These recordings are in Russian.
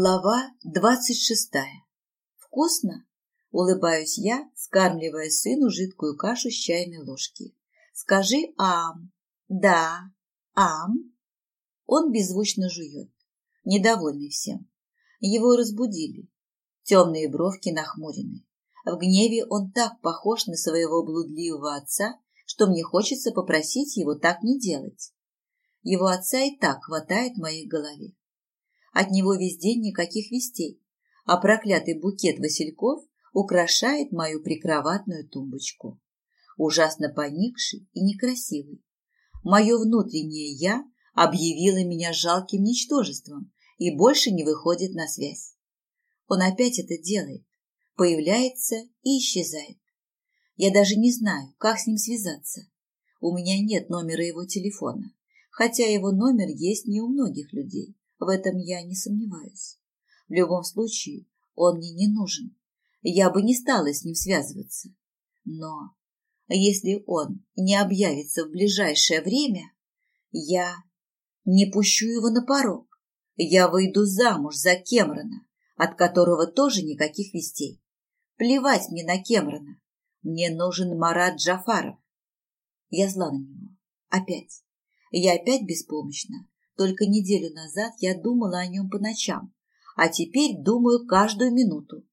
Глава двадцать шестая. Вкусно? Улыбаюсь я, скармливая сыну жидкую кашу с чайной ложки. Скажи «ам». Да, «ам». Он беззвучно жует, недовольный всем. Его разбудили. Темные бровки нахмурены. В гневе он так похож на своего блудливого отца, что мне хочется попросить его так не делать. Его отца и так хватает в моей голове. От него весь день никаких вестей, а проклятый букет васильков украшает мою прикроватную тумбочку. Ужасно поникший и некрасивый. Мое внутреннее «я» объявило меня жалким ничтожеством и больше не выходит на связь. Он опять это делает, появляется и исчезает. Я даже не знаю, как с ним связаться. У меня нет номера его телефона, хотя его номер есть не у многих людей. В этом я не сомневаюсь. В любом случае, он мне не нужен. Я бы не стала с ним связываться. Но если он не объявится в ближайшее время, я не пущу его на порог. Я выйду замуж за Кемрона, от которого тоже никаких вестей. Плевать мне на Кемрона. Мне нужен Марат Джафаров. Я зла на него. Опять. Я опять беспомощна. Только неделю назад я думала о нем по ночам, а теперь думаю каждую минуту.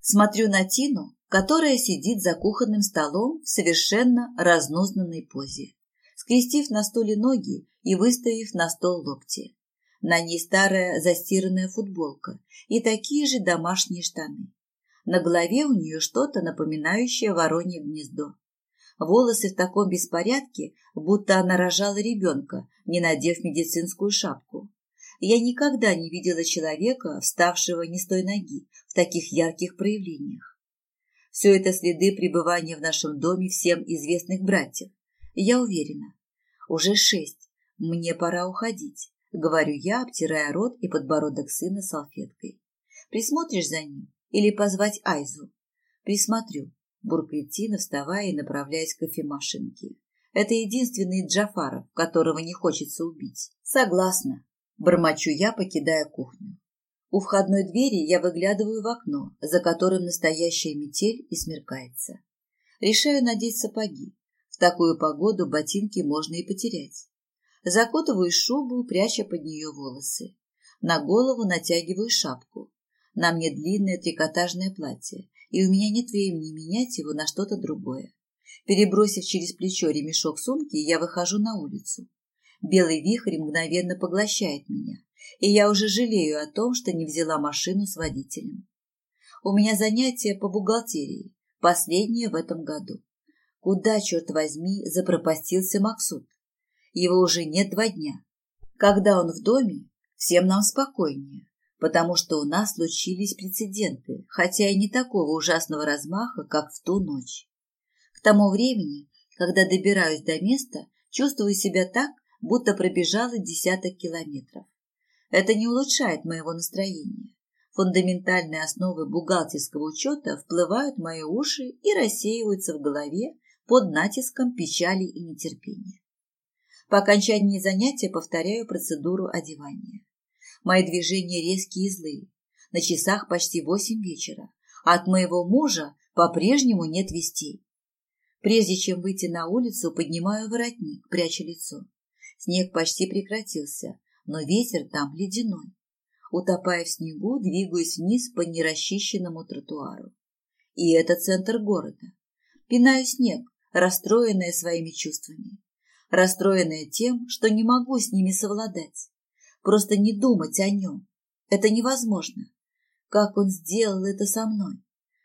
Смотрю на Тину, которая сидит за кухонным столом в совершенно разнузнанной позе, скрестив на стуле ноги и выставив на стол локти. На ней старая застиранная футболка и такие же домашние штаны. На голове у нее что-то напоминающее воронье гнездо. Волосы в таком беспорядке, будто она рожала ребенка, не надев медицинскую шапку. Я никогда не видела человека, вставшего не с той ноги, в таких ярких проявлениях. Все это следы пребывания в нашем доме всем известных братьев. Я уверена. Уже шесть. Мне пора уходить, говорю я, обтирая рот и подбородок сына салфеткой. Присмотришь за ним или позвать Айзу? Присмотрю, буркает Тина, вставая и направляясь к кофемашинке. Это единственный Джафаров, которого не хочется убить. Согласна. Бормочу я, покидая кухню. У входной двери я выглядываю в окно, за которым настоящая метель и смеркается. Решаю надеть сапоги. В такую погоду ботинки можно и потерять. Закутываю шубу, пряча под нее волосы. На голову натягиваю шапку. На мне длинное трикотажное платье, и у меня нет времени менять его на что-то другое. Перебросив через плечо ремешок сумки, я выхожу на улицу. Белый вихрь мгновенно поглощает меня, и я уже жалею о том, что не взяла машину с водителем. У меня занятие по бухгалтерии, последнее в этом году. Куда, черт возьми, запропастился Максут? Его уже нет два дня. Когда он в доме, всем нам спокойнее потому что у нас случились прецеденты, хотя и не такого ужасного размаха, как в ту ночь. К тому времени, когда добираюсь до места, чувствую себя так, будто пробежала десяток километров. Это не улучшает моего настроения. Фундаментальные основы бухгалтерского учета вплывают в мои уши и рассеиваются в голове под натиском печали и нетерпения. По окончании занятия повторяю процедуру одевания. Мои движения резкие и злые. На часах почти восемь вечера. А от моего мужа по-прежнему нет вестей. Прежде чем выйти на улицу, поднимаю воротник, пряча лицо. Снег почти прекратился, но ветер там ледяной. Утопая в снегу, двигаюсь вниз по нерасчищенному тротуару. И это центр города. Пинаю снег, расстроенная своими чувствами. Расстроенная тем, что не могу с ними совладать. Просто не думать о нем. Это невозможно. Как он сделал это со мной?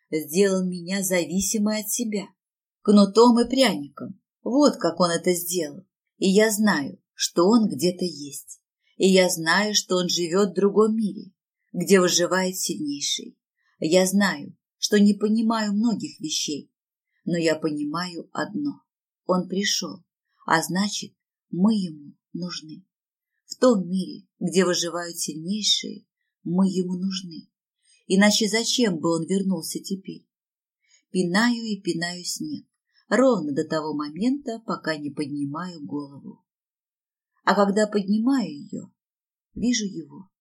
Сделал меня зависимой от себя. Кнутом и пряником. Вот как он это сделал. И я знаю, что он где-то есть. И я знаю, что он живет в другом мире, где выживает сильнейший. Я знаю, что не понимаю многих вещей, но я понимаю одно. Он пришел, а значит, мы ему нужны. Том мире, где выживают сильнейшие, мы ему нужны. Иначе зачем бы он вернулся теперь? Пинаю и пинаю снег, ровно до того момента, пока не поднимаю голову. А когда поднимаю ее, вижу его.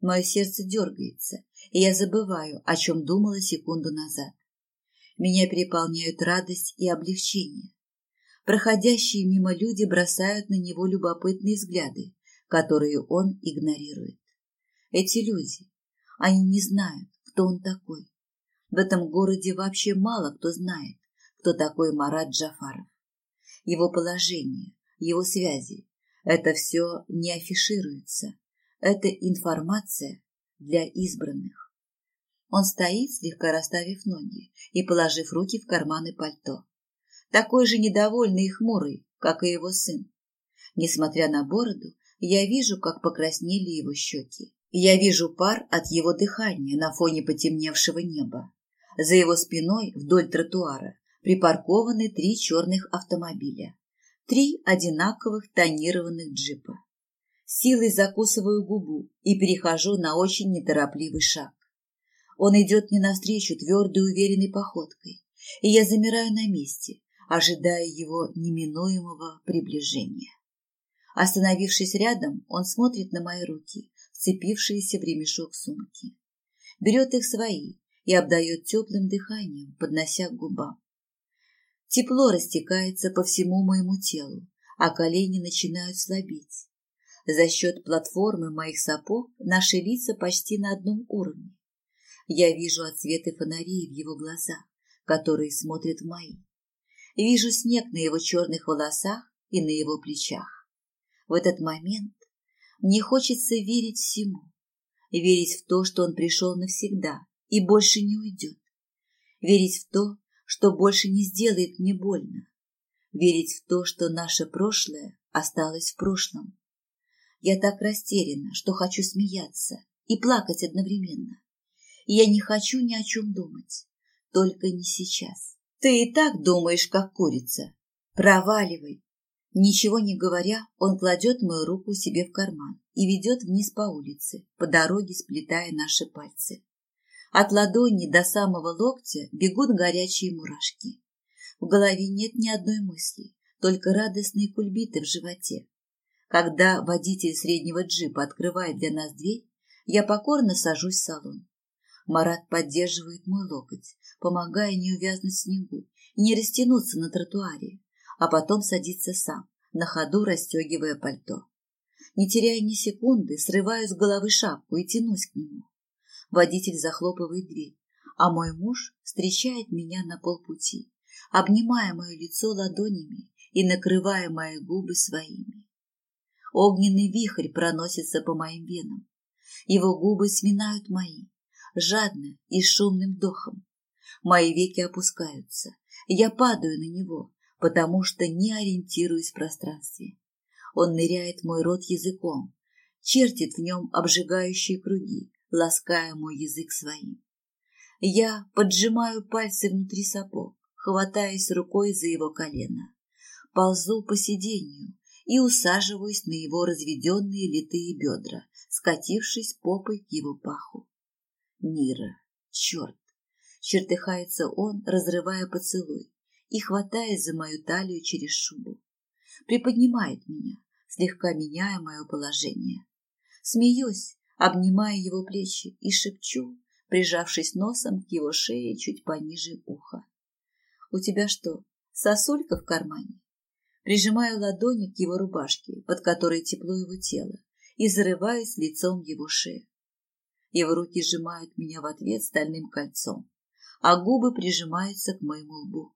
Мое сердце дергается, и я забываю, о чем думала секунду назад. Меня переполняют радость и облегчение. Проходящие мимо люди бросают на него любопытные взгляды, которые он игнорирует. Эти люди, они не знают, кто он такой. В этом городе вообще мало кто знает, кто такой Марат Джафаров. Его положение, его связи – это все не афишируется. Это информация для избранных. Он стоит, слегка расставив ноги и положив руки в карманы пальто. Такой же недовольный и хмурый, как и его сын. Несмотря на бороду, я вижу, как покраснели его щеки. Я вижу пар от его дыхания на фоне потемневшего неба. За его спиной вдоль тротуара припаркованы три черных автомобиля. Три одинаковых тонированных джипа. Силой закусываю губу и перехожу на очень неторопливый шаг. Он идет мне навстречу твердой уверенной походкой, и я замираю на месте, ожидая его неминуемого приближения. Остановившись рядом, он смотрит на мои руки, вцепившиеся в ремешок сумки. Берет их свои и обдает теплым дыханием, поднося к губам. Тепло растекается по всему моему телу, а колени начинают слабеть. За счет платформы моих сапог наши лица почти на одном уровне. Я вижу отсветы фонарей в его глазах, которые смотрят в мои. Вижу снег на его черных волосах и на его плечах. В этот момент мне хочется верить всему, верить в то, что он пришел навсегда и больше не уйдет, верить в то, что больше не сделает мне больно, верить в то, что наше прошлое осталось в прошлом. Я так растеряна, что хочу смеяться и плакать одновременно. И я не хочу ни о чем думать, только не сейчас. Ты и так думаешь, как курица. Проваливай, Ничего не говоря, он кладет мою руку себе в карман и ведет вниз по улице, по дороге сплетая наши пальцы. От ладони до самого локтя бегут горячие мурашки. В голове нет ни одной мысли, только радостные кульбиты в животе. Когда водитель среднего джипа открывает для нас дверь, я покорно сажусь в салон. Марат поддерживает мой локоть, помогая не увязнуть в снегу и не растянуться на тротуаре, а потом садится сам, на ходу расстегивая пальто. Не теряя ни секунды, срываю с головы шапку и тянусь к нему. Водитель захлопывает дверь, а мой муж встречает меня на полпути, обнимая мое лицо ладонями и накрывая мои губы своими. Огненный вихрь проносится по моим венам. Его губы сминают мои, жадно и шумным вдохом. Мои веки опускаются, я падаю на него, потому что не ориентируюсь в пространстве. Он ныряет мой рот языком, чертит в нем обжигающие круги, лаская мой язык своим. Я поджимаю пальцы внутри сапог, хватаясь рукой за его колено, ползу по сиденью и усаживаюсь на его разведенные литые бедра, скатившись попой к его паху. Мира, черт! Чертыхается он, разрывая поцелуй, и хватает за мою талию через шубу. Приподнимает меня, слегка меняя мое положение. Смеюсь, обнимая его плечи и шепчу, прижавшись носом к его шее чуть пониже уха. «У тебя что, сосулька в кармане?» Прижимаю ладони к его рубашке, под которой тепло его тела, и зарываюсь лицом его шею. Его руки сжимают меня в ответ стальным кольцом, а губы прижимаются к моему лбу.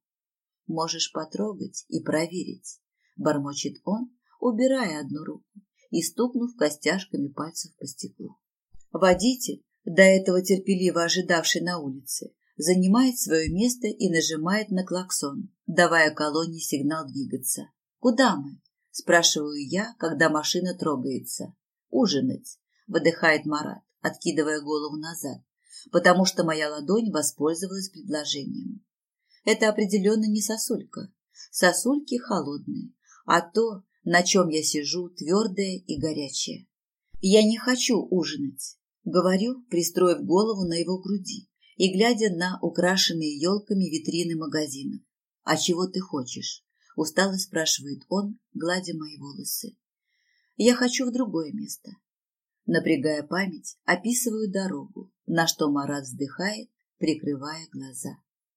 Можешь потрогать и проверить, бормочет он, убирая одну руку и стукнув костяшками пальцев по стеклу. Водитель, до этого терпеливо ожидавший на улице, занимает свое место и нажимает на клаксон, давая колонне сигнал двигаться. «Куда мы?» – спрашиваю я, когда машина трогается. «Ужинать», – выдыхает Марат, откидывая голову назад, потому что моя ладонь воспользовалась предложением. Это определенно не сосулька. Сосульки холодные, а то, на чем я сижу, твердое и горячее. Я не хочу ужинать, говорю, пристроив голову на его груди и глядя на украшенные елками витрины магазинов. «А чего ты хочешь?» – устало спрашивает он, гладя мои волосы. «Я хочу в другое место». Напрягая память, описываю дорогу, на что Марат вздыхает, прикрывая глаза.